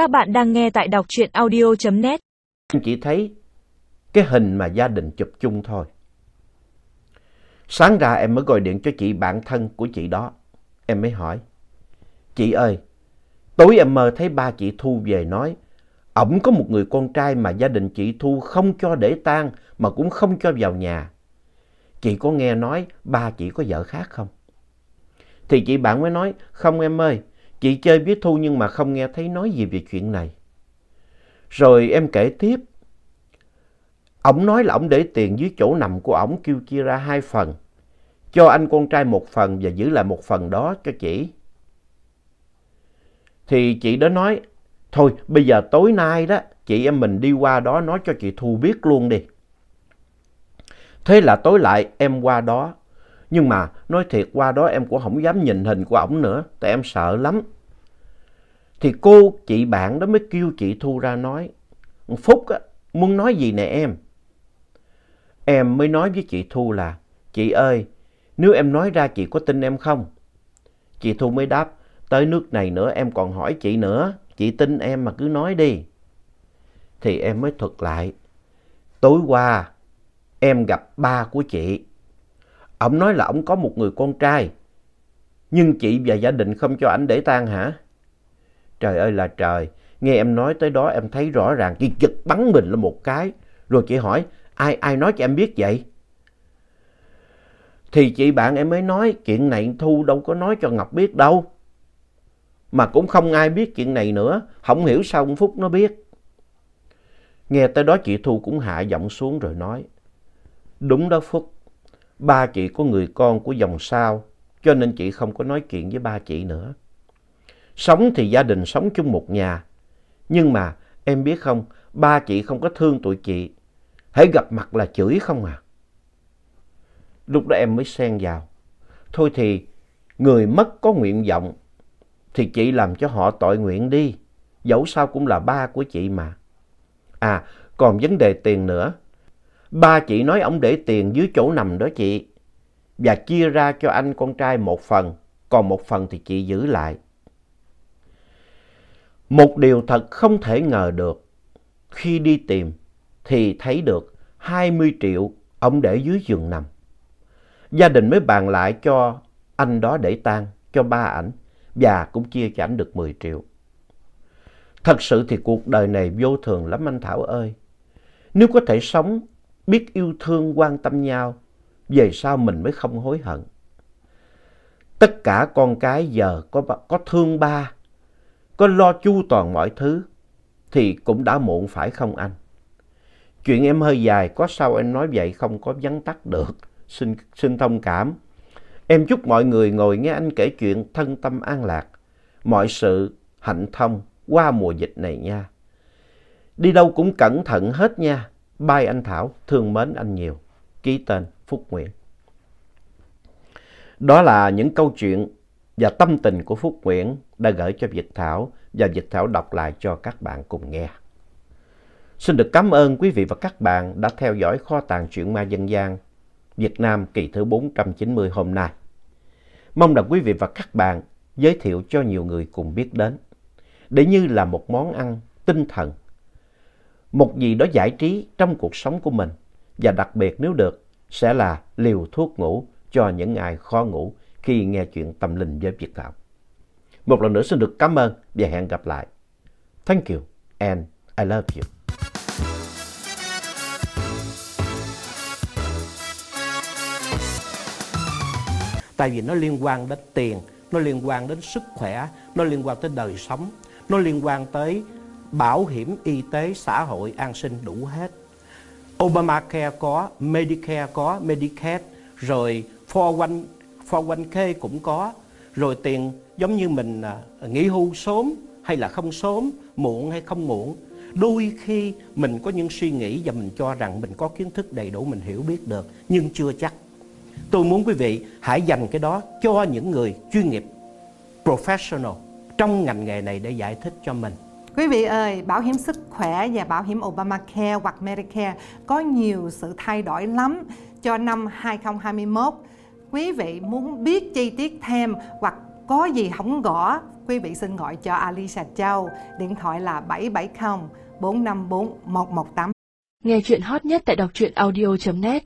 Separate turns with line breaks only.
Các bạn đang nghe tại đọc truyện audio.net.
anh chỉ thấy cái hình mà gia đình chụp chung thôi. Sáng ra em mới gọi điện cho chị bạn thân của chị đó. Em mới hỏi. Chị ơi, tối em mơ thấy ba chị Thu về nói ổng có một người con trai mà gia đình chị Thu không cho để tang mà cũng không cho vào nhà. Chị có nghe nói ba chị có vợ khác không? Thì chị bạn mới nói, không em ơi, chị chơi với Thu nhưng mà không nghe thấy nói gì về chuyện này. Rồi em kể tiếp, ổng nói là ổng để tiền dưới chỗ nằm của ổng kêu chia ra hai phần, cho anh con trai một phần và giữ lại một phần đó cho chị. Thì chị đó nói, thôi bây giờ tối nay đó, chị em mình đi qua đó nói cho chị Thu biết luôn đi. Thế là tối lại em qua đó. Nhưng mà nói thiệt qua đó em cũng không dám nhìn hình của ổng nữa. Tại em sợ lắm. Thì cô chị bạn đó mới kêu chị Thu ra nói. Phúc á, muốn nói gì nè em? Em mới nói với chị Thu là. Chị ơi, nếu em nói ra chị có tin em không? Chị Thu mới đáp. Tới nước này nữa em còn hỏi chị nữa. Chị tin em mà cứ nói đi. Thì em mới thuật lại. Tối qua em gặp ba của chị. Ông nói là ông có một người con trai. Nhưng chị và gia đình không cho ảnh để tang hả? Trời ơi là trời. Nghe em nói tới đó em thấy rõ ràng chị giật bắn mình lên một cái. Rồi chị hỏi ai ai nói cho em biết vậy? Thì chị bạn em mới nói chuyện này Thu đâu có nói cho Ngọc biết đâu. Mà cũng không ai biết chuyện này nữa. Không hiểu sao ông Phúc nó biết. Nghe tới đó chị Thu cũng hạ giọng xuống rồi nói. Đúng đó Phúc, ba chị có người con của dòng sao, cho nên chị không có nói chuyện với ba chị nữa. Sống thì gia đình sống chung một nhà, nhưng mà em biết không, ba chị không có thương tụi chị, hãy gặp mặt là chửi không à. Lúc đó em mới xen vào, thôi thì người mất có nguyện vọng, thì chị làm cho họ tội nguyện đi, dẫu sao cũng là ba của chị mà. À, còn vấn đề tiền nữa, Ba chị nói ông để tiền dưới chỗ nằm đó chị. Và chia ra cho anh con trai một phần, còn một phần thì chị giữ lại. Một điều thật không thể ngờ được. Khi đi tìm thì thấy được 20 triệu ông để dưới giường nằm. Gia đình mới bàn lại cho anh đó để tang cho ba ảnh và cũng chia cho ảnh được 10 triệu. Thật sự thì cuộc đời này vô thường lắm anh Thảo ơi. Nếu có thể sống biết yêu thương quan tâm nhau, về sau mình mới không hối hận. Tất cả con cái giờ có, có thương ba, có lo chu toàn mọi thứ, thì cũng đã muộn phải không anh? Chuyện em hơi dài, có sao em nói vậy không có vắn tắt được, xin, xin thông cảm. Em chúc mọi người ngồi nghe anh kể chuyện thân tâm an lạc, mọi sự hạnh thông qua mùa dịch này nha. Đi đâu cũng cẩn thận hết nha. Bye anh Thảo, thương mến anh nhiều. Ký tên Phúc Nguyễn. Đó là những câu chuyện và tâm tình của Phúc Nguyễn đã gửi cho Việt Thảo và Việt Thảo đọc lại cho các bạn cùng nghe. Xin được cảm ơn quý vị và các bạn đã theo dõi kho tàng truyện ma dân gian Việt Nam kỳ thứ 490 hôm nay. Mong rằng quý vị và các bạn giới thiệu cho nhiều người cùng biết đến, để như là một món ăn tinh thần một gì đó giải trí trong cuộc sống của mình và đặc biệt nếu được sẽ là liều thuốc ngủ cho những ai khó ngủ khi nghe chuyện tâm linh với Việt Thảo. Một lần nữa xin được cảm ơn và hẹn gặp lại. Thank you and I love you.
Tại vì nó liên quan đến tiền, nó liên quan đến sức khỏe, nó liên quan tới đời sống, nó liên quan tới bảo hiểm y tế xã hội an sinh đủ hết. Obamacare có, Medicare có, Medicaid, rồi 401, 401k cũng có, rồi tiền giống như mình à, nghỉ hưu sớm hay là không sớm, muộn hay không muộn. Đôi khi mình có những suy nghĩ và mình cho rằng mình có kiến thức đầy đủ mình hiểu biết được, nhưng chưa chắc. Tôi muốn quý vị hãy dành cái đó cho những người chuyên nghiệp, professional trong ngành nghề này để giải thích cho mình.
Quý vị ơi, bảo hiểm sức khỏe và bảo hiểm Obamacare hoặc Medicare có nhiều sự thay đổi lắm cho năm 2021. Quý vị muốn biết chi tiết thêm hoặc có gì không gõ, quý vị xin gọi cho Alicia Châu, điện thoại là 770 454 118.
Nghe chuyện hot nhất tại đọc truyện audio.net